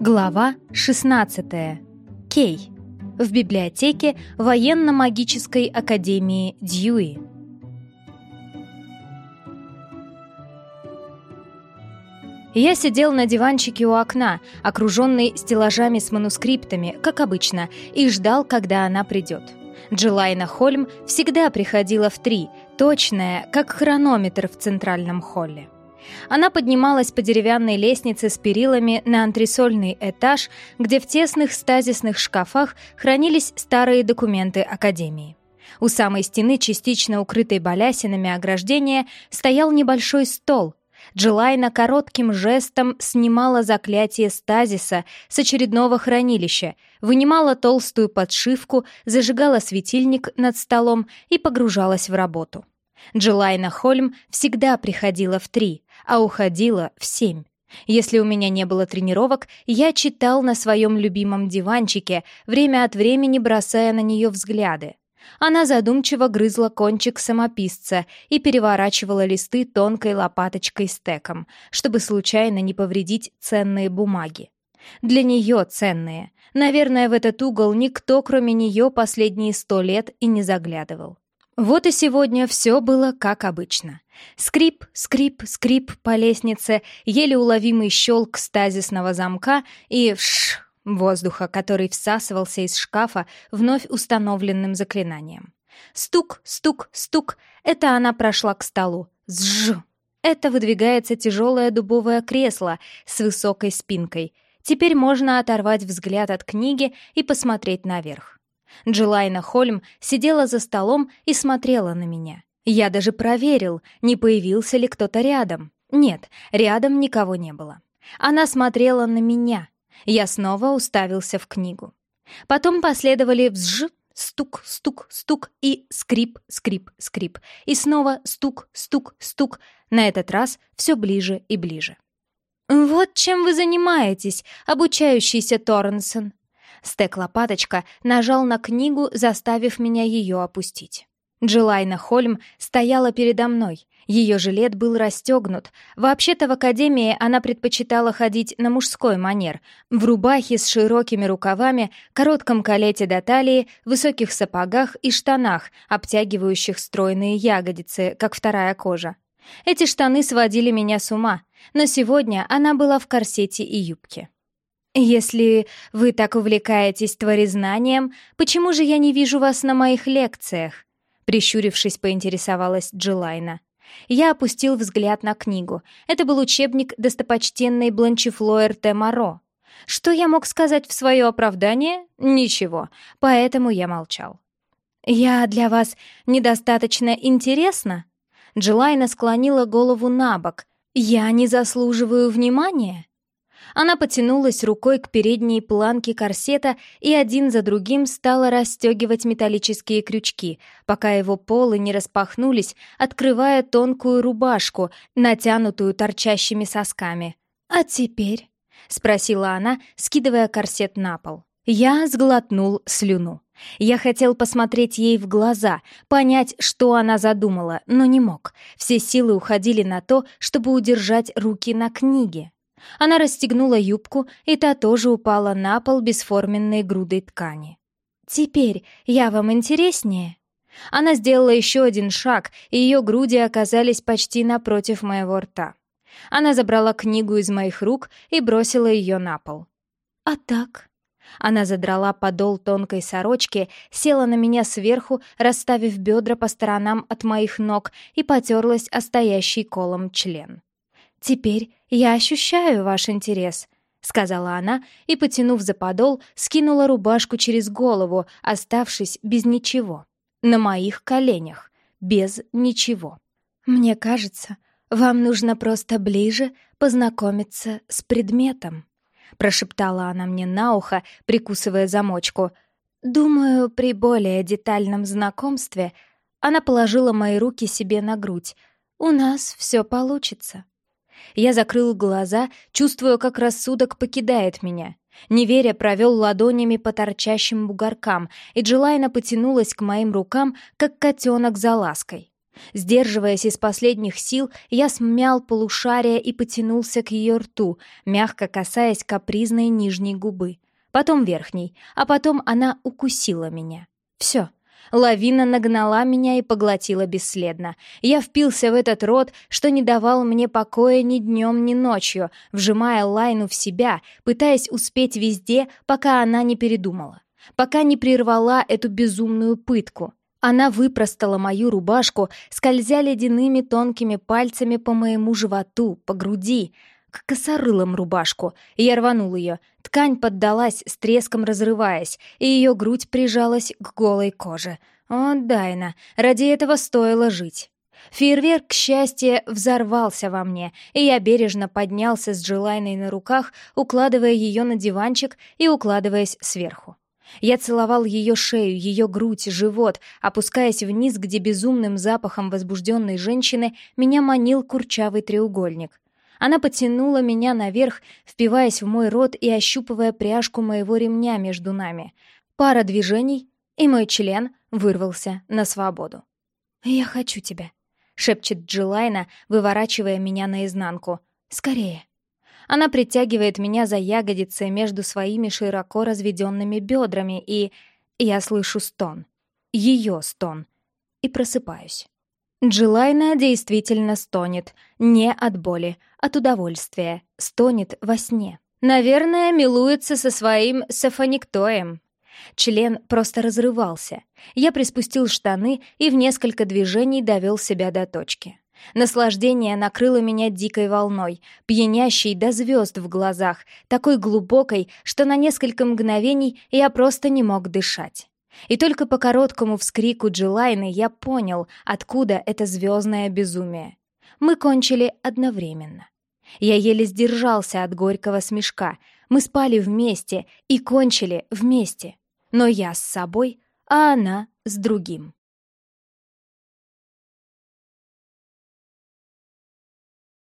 Глава 16. Кей. В библиотеке Военно-магической академии Дьюи. Я сидел на диванчике у окна, окруженный стеллажами с манускриптами, как обычно, и ждал, когда она придет. Джилайна Хольм всегда приходила в три, точная, как хронометр в центральном холле. Она поднималась по деревянной лестнице с перилами на антресольный этаж, где в тесных стазисных шкафах хранились старые документы Академии. У самой стены, частично укрытой балясинами ограждения, стоял небольшой стол. Джилайна коротким жестом снимала заклятие стазиса с очередного хранилища, вынимала толстую подшивку, зажигала светильник над столом и погружалась в работу. Джилайна Хольм всегда приходила в три, а уходила в семь. Если у меня не было тренировок, я читал на своем любимом диванчике, время от времени бросая на нее взгляды. Она задумчиво грызла кончик самописца и переворачивала листы тонкой лопаточкой стеком, чтобы случайно не повредить ценные бумаги. Для нее ценные. Наверное, в этот угол никто, кроме нее, последние сто лет и не заглядывал. Вот и сегодня все было как обычно. Скрип, скрип, скрип по лестнице, еле уловимый щелк стазисного замка и вш воздуха, который всасывался из шкафа вновь установленным заклинанием. Стук, стук, стук. Это она прошла к столу. Зж. Это выдвигается тяжелое дубовое кресло с высокой спинкой. Теперь можно оторвать взгляд от книги и посмотреть наверх. Джилайна Хольм сидела за столом и смотрела на меня. Я даже проверил, не появился ли кто-то рядом. Нет, рядом никого не было. Она смотрела на меня. Я снова уставился в книгу. Потом последовали взж, стук, стук, стук и скрип, скрип, скрип. И снова стук, стук, стук. На этот раз все ближе и ближе. «Вот чем вы занимаетесь, обучающийся Торренсон», Стек-лопаточка нажал на книгу, заставив меня ее опустить. Джилайна Хольм стояла передо мной. Ее жилет был расстегнут. Вообще-то в академии она предпочитала ходить на мужской манер. В рубахе с широкими рукавами, коротком колете до талии, высоких сапогах и штанах, обтягивающих стройные ягодицы, как вторая кожа. Эти штаны сводили меня с ума, но сегодня она была в корсете и юбке. «Если вы так увлекаетесь творезнанием, почему же я не вижу вас на моих лекциях?» Прищурившись, поинтересовалась Джилайна. Я опустил взгляд на книгу. Это был учебник достопочтенной Бланчифлоер Те Моро. Что я мог сказать в свое оправдание? Ничего, поэтому я молчал. «Я для вас недостаточно интересна?» Джилайна склонила голову на бок. «Я не заслуживаю внимания?» Она потянулась рукой к передней планке корсета и один за другим стала расстегивать металлические крючки, пока его полы не распахнулись, открывая тонкую рубашку, натянутую торчащими сосками. «А теперь?» — спросила она, скидывая корсет на пол. Я сглотнул слюну. Я хотел посмотреть ей в глаза, понять, что она задумала, но не мог. Все силы уходили на то, чтобы удержать руки на книге. Она расстегнула юбку, и та тоже упала на пол бесформенной грудой ткани. «Теперь я вам интереснее?» Она сделала еще один шаг, и ее груди оказались почти напротив моего рта. Она забрала книгу из моих рук и бросила ее на пол. «А так?» Она задрала подол тонкой сорочки, села на меня сверху, расставив бедра по сторонам от моих ног и потерлась о стоящий колом член. «Теперь я ощущаю ваш интерес», — сказала она и, потянув за подол, скинула рубашку через голову, оставшись без ничего. На моих коленях, без ничего. «Мне кажется, вам нужно просто ближе познакомиться с предметом», — прошептала она мне на ухо, прикусывая замочку. «Думаю, при более детальном знакомстве она положила мои руки себе на грудь. У нас все получится». Я закрыл глаза, чувствуя, как рассудок покидает меня. Неверя провел ладонями по торчащим бугоркам, и Джилайна потянулась к моим рукам, как котенок за лаской. Сдерживаясь из последних сил, я смял полушария и потянулся к ее рту, мягко касаясь капризной нижней губы. Потом верхней, а потом она укусила меня. Все. Лавина нагнала меня и поглотила бесследно. Я впился в этот рот, что не давал мне покоя ни днем, ни ночью, вжимая Лайну в себя, пытаясь успеть везде, пока она не передумала. Пока не прервала эту безумную пытку. Она выпростала мою рубашку, скользя ледяными тонкими пальцами по моему животу, по груди, к косорылам рубашку. Я рванул ее. Ткань поддалась, с треском разрываясь, и ее грудь прижалась к голой коже. О, Дайна, ради этого стоило жить. Фейерверк, к счастью, взорвался во мне, и я бережно поднялся с Джилайной на руках, укладывая ее на диванчик и укладываясь сверху. Я целовал ее шею, ее грудь, живот, опускаясь вниз, где безумным запахом возбужденной женщины меня манил курчавый треугольник. Она потянула меня наверх, впиваясь в мой рот и ощупывая пряжку моего ремня между нами. Пара движений, и мой член вырвался на свободу. «Я хочу тебя», — шепчет Джилайна, выворачивая меня наизнанку. «Скорее». Она притягивает меня за ягодицы между своими широко разведенными бедрами, и я слышу стон. Ее стон. И просыпаюсь. Джилайна действительно стонет. Не от боли, от удовольствия. Стонет во сне. Наверное, милуется со своим сафониктоем. Член просто разрывался. Я приспустил штаны и в несколько движений довел себя до точки. Наслаждение накрыло меня дикой волной, пьянящей до звезд в глазах, такой глубокой, что на несколько мгновений я просто не мог дышать. И только по короткому вскрику Джилайны я понял, откуда это звездное безумие. Мы кончили одновременно. Я еле сдержался от горького смешка. Мы спали вместе и кончили вместе. Но я с собой, а она с другим.